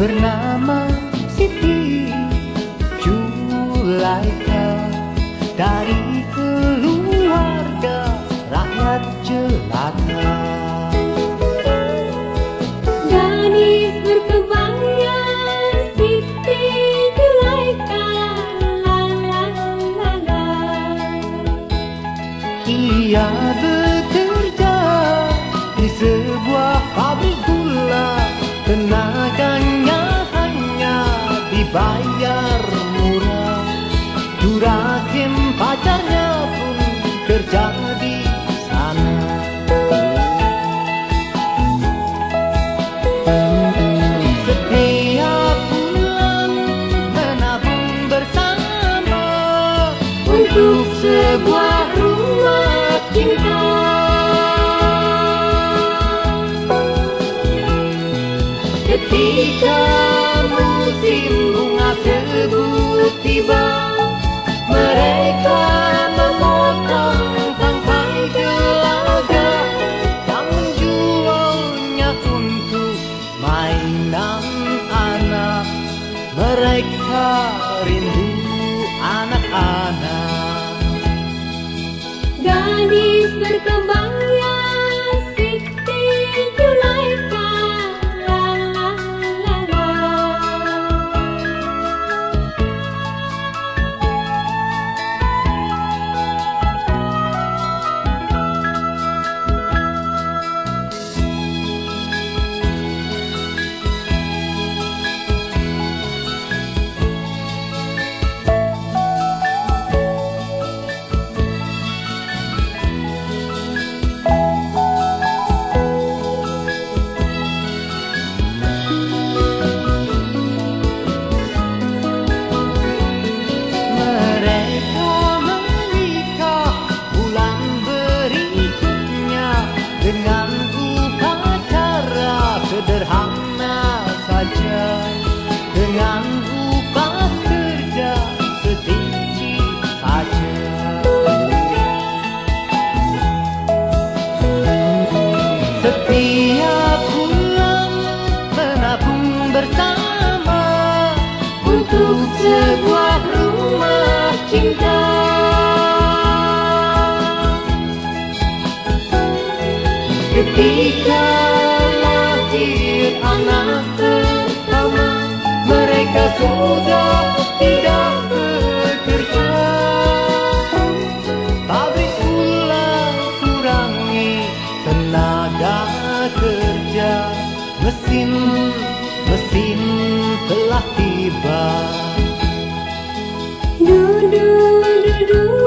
bernama Siti. Julaika dari dibayar murah. Durakim pacarnya pun kerja di sana. Setiap bulan menabung bersama Untuk sebuah rumah cinta. Ketika musim tiba Mereka memotong tangkai gelaga Dan menjualnya untuk mainan anak. Mereka rindu Dengan upah kerja sedikit saja Setiap bulan menabung bersama Untuk sebuah rumah cinta. Ketika Mesin, mesin telah tiba. Duduk